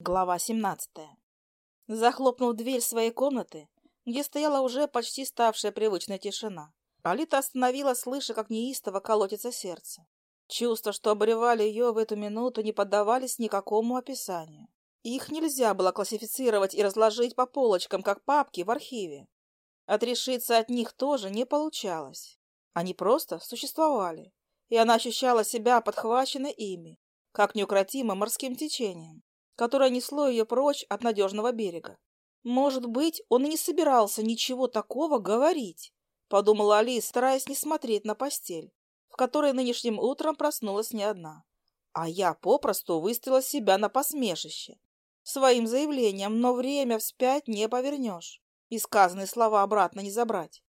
Глава 17. Захлопнув дверь своей комнаты, где стояла уже почти ставшая привычная тишина, Алита остановила, слыша, как неистово колотится сердце. Чувства, что обревали ее в эту минуту, не поддавались никакому описанию. Их нельзя было классифицировать и разложить по полочкам, как папки в архиве. Отрешиться от них тоже не получалось. Они просто существовали, и она ощущала себя подхваченной ими, как неукротимым морским течением которое несло ее прочь от надежного берега. Может быть, он и не собирался ничего такого говорить, подумала Алис, стараясь не смотреть на постель, в которой нынешним утром проснулась не одна. А я попросту выставила себя на посмешище. Своим заявлением, но время вспять не повернешь. И сказанные слова обратно не забрать.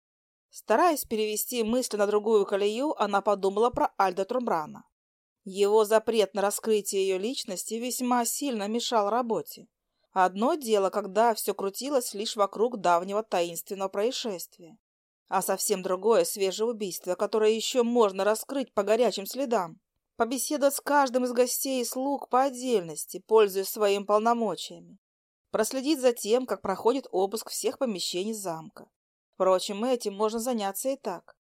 Стараясь перевести мысли на другую колею, она подумала про Альда Трумбрана. Его запрет на раскрытие ее личности весьма сильно мешал работе. Одно дело, когда все крутилось лишь вокруг давнего таинственного происшествия, а совсем другое — свежее убийство, которое еще можно раскрыть по горячим следам. Побеседовать с каждым из гостей и слуг по отдельности, пользуясь своими полномочиями. Проследить за тем, как проходит обыск всех помещений замка. Впрочем, этим можно заняться и так.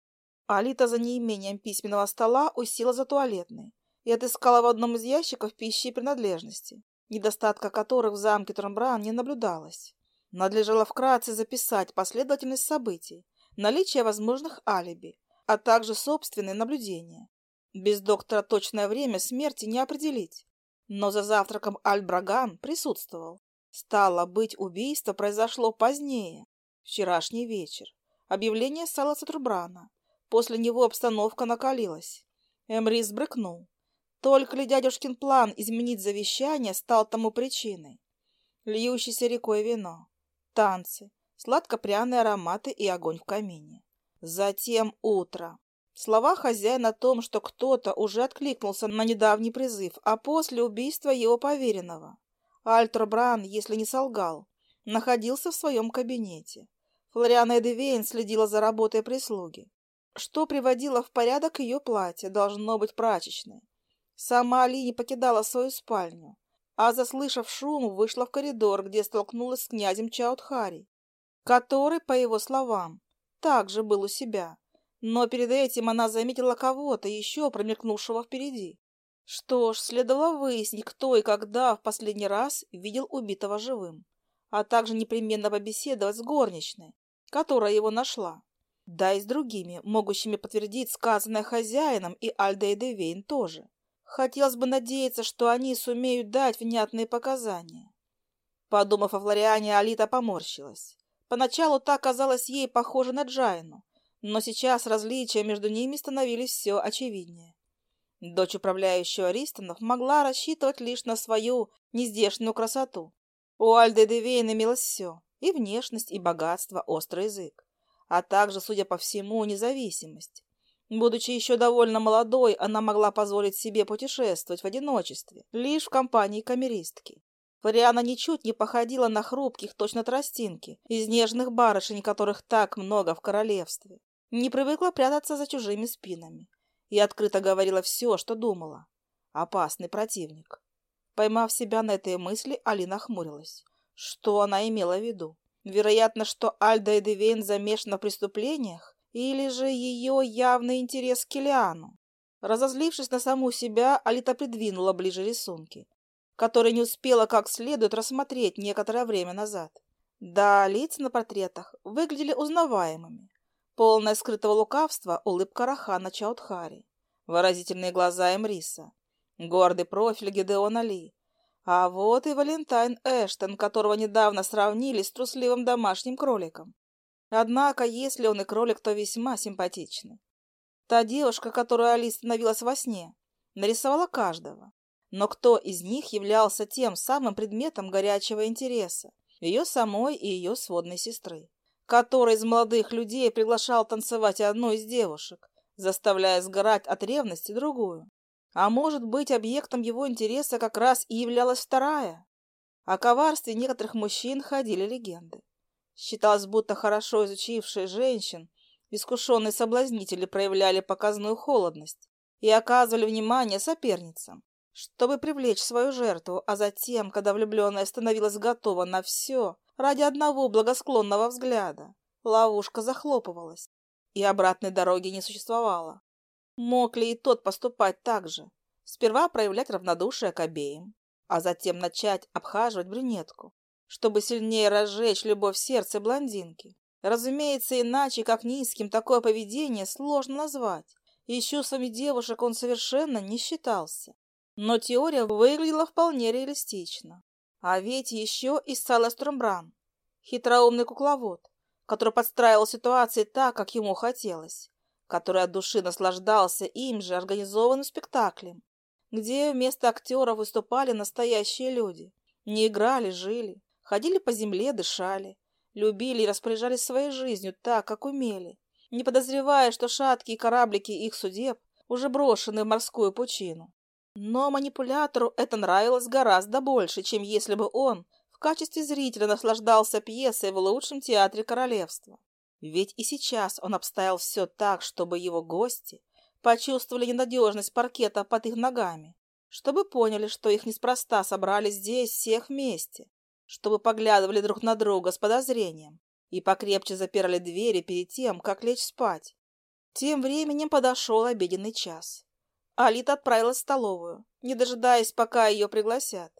Алита за неимением письменного стола усила за туалетный и отыскала в одном из ящиков пищи и принадлежности, недостатка которых в замке Трамбран не наблюдалось. Надлежало вкратце записать последовательность событий, наличие возможных алиби, а также собственные наблюдения. Без доктора точное время смерти не определить. Но за завтраком Альбраган присутствовал. Стало быть, убийство произошло позднее, вчерашний вечер. Объявление Саласа Трубрана. После него обстановка накалилась. Эмри сбрыкнул. Только ли дядюшкин план изменить завещание стал тому причиной? Льющийся рекой вино, танцы, сладко-пряные ароматы и огонь в камине. Затем утро. Слова хозяина о том, что кто-то уже откликнулся на недавний призыв, а после убийства его поверенного. Альтер Бран, если не солгал, находился в своем кабинете. Флориана Эдевейн следила за работой прислуги. Что приводило в порядок ее платье, должно быть прачечной. Сама Али не покидала свою спальню, а, заслышав шум, вышла в коридор, где столкнулась с князем Чаудхари, который, по его словам, также был у себя. Но перед этим она заметила кого-то еще промелькнувшего впереди. Что ж, следовало выяснить, кто и когда в последний раз видел убитого живым, а также непременно побеседовать с горничной, которая его нашла. Да и с другими, могущими подтвердить сказанное хозяином и Альдой Девейн тоже. Хотелось бы надеяться, что они сумеют дать внятные показания. Подумав о Флориане, Алита поморщилась. Поначалу та казалась ей похожа на Джайну, но сейчас различия между ними становились все очевиднее. Дочь управляющего Ристонов могла рассчитывать лишь на свою нездешнюю красоту. У Альды Девейн имелось все – и внешность, и богатство, острый язык, а также, судя по всему, независимость. Будучи еще довольно молодой, она могла позволить себе путешествовать в одиночестве, лишь в компании камеристки. Фариана ничуть не походила на хрупких, точно тростинки, из нежных барышень, которых так много в королевстве. Не привыкла прятаться за чужими спинами и открыто говорила все, что думала. Опасный противник. Поймав себя на этой мысли, Алина хмурилась. Что она имела в виду? Вероятно, что Альда Эдевейн замешана в преступлениях? Или же ее явный интерес к Килиану? Разозлившись на саму себя, Алита придвинула ближе рисунки, которые не успела как следует рассмотреть некоторое время назад. Да, лица на портретах выглядели узнаваемыми. Полное скрытого лукавства улыбка Рахана Чаудхари, выразительные глаза Эмриса, гордый профиль Гедеона Ли. А вот и Валентайн Эштон, которого недавно сравнили с трусливым домашним кроликом. Однако, если он и кролик, то весьма симпатичный. Та девушка, которую Али становилась во сне, нарисовала каждого. Но кто из них являлся тем самым предметом горячего интереса? Ее самой и ее сводной сестры, который из молодых людей приглашал танцевать одну из девушек, заставляя сгорать от ревности другую. А может быть, объектом его интереса как раз и являлась вторая? О коварстве некоторых мужчин ходили легенды. Считалось, будто хорошо изучившие женщин, искушенные соблазнители проявляли показную холодность и оказывали внимание соперницам, чтобы привлечь свою жертву, а затем, когда влюбленная становилась готова на все, ради одного благосклонного взгляда, ловушка захлопывалась, и обратной дороги не существовало. Мог ли и тот поступать так же? Сперва проявлять равнодушие к обеим, а затем начать обхаживать брюнетку, чтобы сильнее разжечь любовь в сердце блондинки. Разумеется, иначе, как низким, такое поведение сложно назвать, и чувствами девушек он совершенно не считался. Но теория выглядела вполне реалистично. А ведь еще и Салас Тромбран, хитроумный кукловод, который подстраивал ситуации так, как ему хотелось, который от души наслаждался им же организованным спектаклем, где вместо актеров выступали настоящие люди. Не играли, жили, ходили по земле, дышали, любили и распоряжались своей жизнью так, как умели, не подозревая, что шаткие кораблики их судеб уже брошены в морскую пучину. Но манипулятору это нравилось гораздо больше, чем если бы он в качестве зрителя наслаждался пьесой в лучшем театре королевства. Ведь и сейчас он обставил все так, чтобы его гости почувствовали ненадежность паркета под их ногами, чтобы поняли, что их неспроста собрали здесь всех вместе, чтобы поглядывали друг на друга с подозрением и покрепче запирали двери перед тем, как лечь спать. Тем временем подошел обеденный час. Алита отправилась в столовую, не дожидаясь, пока ее пригласят.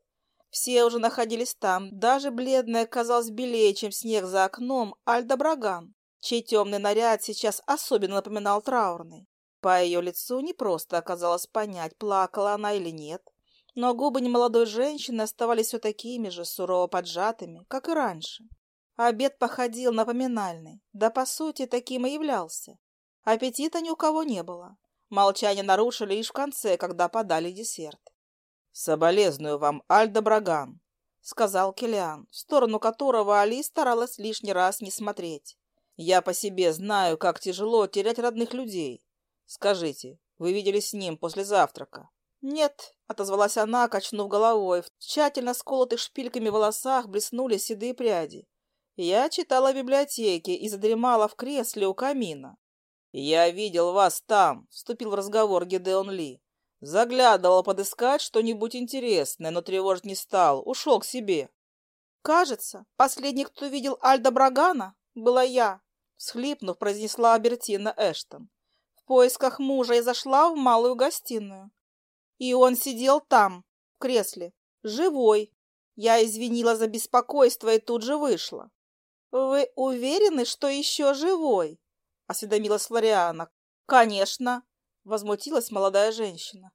Все уже находились там, даже бледная казалась белее, чем снег за окном, Альда Браган, чей темный наряд сейчас особенно напоминал траурный. По ее лицу не просто оказалось понять, плакала она или нет, но губы немолодой женщины оставались все такими же сурово поджатыми, как и раньше. Обед походил на поминальный, да по сути таким и являлся. Аппетита ни у кого не было. Молчание нарушили лишь в конце, когда подали десерт. «Соболезную вам, Альда Браган», — сказал Килиан, в сторону которого Али старалась лишний раз не смотреть. «Я по себе знаю, как тяжело терять родных людей. Скажите, вы виделись с ним после завтрака?» «Нет», — отозвалась она, качнув головой. В тщательно сколотых шпильками волосах блеснули седые пряди. «Я читала в библиотеке и задремала в кресле у камина». «Я видел вас там», — вступил в разговор Гидеон Ли. Заглядывал подыскать что-нибудь интересное, но тревожить не стал, ушел к себе. «Кажется, последний, кто видел Альда Брагана, была я», — всхлипнув, произнесла Абертина Эштон. В поисках мужа и зашла в малую гостиную. И он сидел там, в кресле, живой. Я извинила за беспокойство и тут же вышла. «Вы уверены, что еще живой?» — осведомилась Флориана. «Конечно», Возмутилась молодая женщина.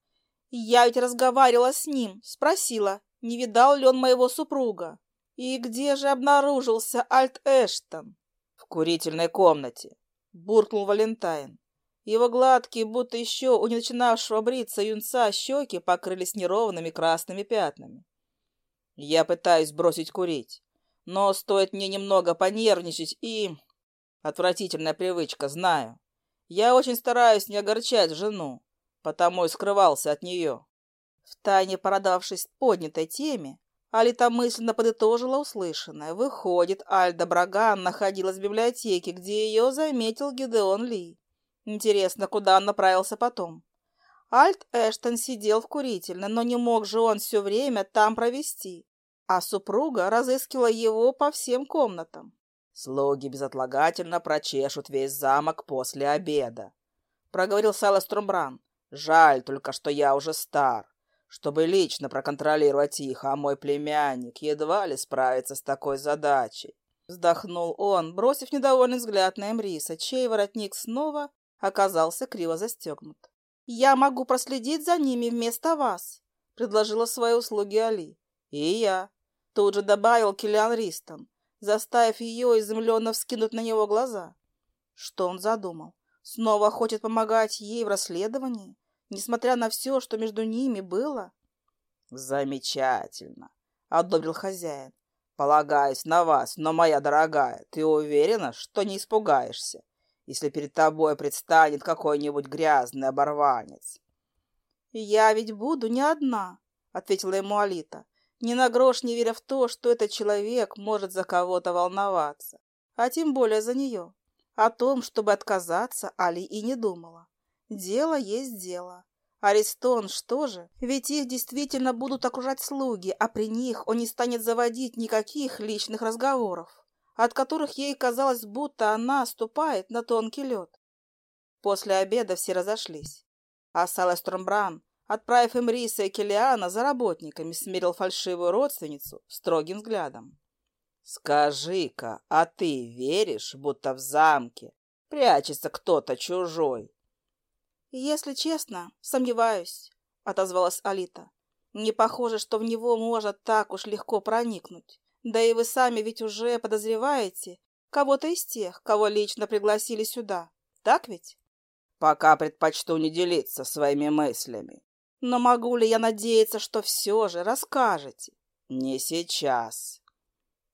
Я ведь разговаривала с ним, спросила, не видал ли он моего супруга. И где же обнаружился Альт Эштон? В курительной комнате, буркнул Валентайн. Его гладкие, будто еще у не начинавшего бриться юнца, щеки покрылись неровными красными пятнами. Я пытаюсь бросить курить, но стоит мне немного понервничать и... Отвратительная привычка, знаю. Я очень стараюсь не огорчать жену, потому и скрывался от нее. Втайне продавшись поднятой теме, Алита мысленно подытожила услышанное. Выходит, Альда Браган находилась в библиотеке, где ее заметил Гидеон Ли. Интересно, куда он направился потом? Альт Эштон сидел в курительной, но не мог же он все время там провести, а супруга разыскивала его по всем комнатам. Слуги безотлагательно прочешут весь замок после обеда, — проговорил Салас Трумбран. Жаль только, что я уже стар, чтобы лично проконтролировать их, а мой племянник едва ли справится с такой задачей. Вздохнул он, бросив недовольный взгляд на Эмриса, чей воротник снова оказался криво застегнут. «Я могу проследить за ними вместо вас», — предложила свои услуги Али. «И я», — тут же добавил Киллиан Ристон заставив ее изумленно вскинуть на него глаза. Что он задумал? Снова хочет помогать ей в расследовании, несмотря на все, что между ними было? Замечательно, одобрил хозяин. Полагаюсь на вас, но, моя дорогая, ты уверена, что не испугаешься, если перед тобой предстанет какой-нибудь грязный оборванец? Я ведь буду не одна, ответила ему Алита ни на грош не веря в то, что этот человек может за кого-то волноваться, а тем более за нее. О том, чтобы отказаться, Али и не думала. Дело есть дело. Аристон, что же? Ведь их действительно будут окружать слуги, а при них он не станет заводить никаких личных разговоров, от которых ей казалось, будто она ступает на тонкий лед. После обеда все разошлись, а Салеструмбран, отправив им Риса и Келиана за работниками, смирил фальшивую родственницу строгим взглядом. «Скажи-ка, а ты веришь, будто в замке прячется кто-то чужой?» «Если честно, сомневаюсь», — отозвалась Алита. «Не похоже, что в него можно так уж легко проникнуть. Да и вы сами ведь уже подозреваете кого-то из тех, кого лично пригласили сюда. Так ведь?» Пока предпочту не делиться своими мыслями. Но могу ли я надеяться, что все же расскажете? Не сейчас.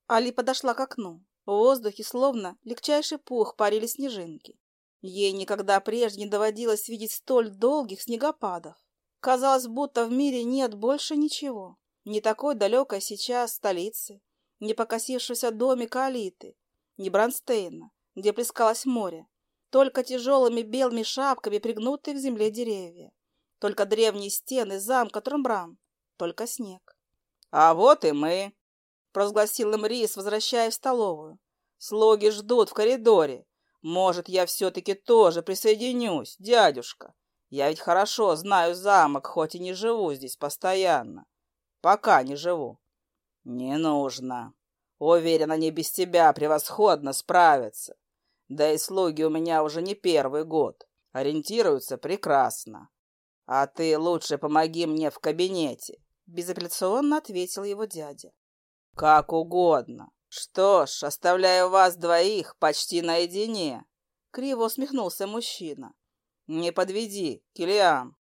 Али подошла к окну. В воздухе словно легчайший пух парили снежинки. Ей никогда прежде не доводилось видеть столь долгих снегопадов. Казалось, будто в мире нет больше ничего. Не такой далекой сейчас столицы, не покосившегося домика Алиты, не Бронстейна, где плескалось море, только тяжелыми белыми шапками пригнутые к земле деревья. Только древние стены замка Трамбран. Только снег. — А вот и мы, — провозгласил им Рис, возвращаясь в столовую. — Слуги ждут в коридоре. Может, я все-таки тоже присоединюсь, дядюшка. Я ведь хорошо знаю замок, хоть и не живу здесь постоянно. Пока не живу. — Не нужно. Уверен, они без тебя превосходно справятся. Да и слуги у меня уже не первый год. Ориентируются прекрасно. А ты лучше помоги мне в кабинете, безапелляционно ответил его дядя. Как угодно. Что ж, оставляю вас двоих почти наедине. Криво усмехнулся мужчина. Не подведи, Килиан.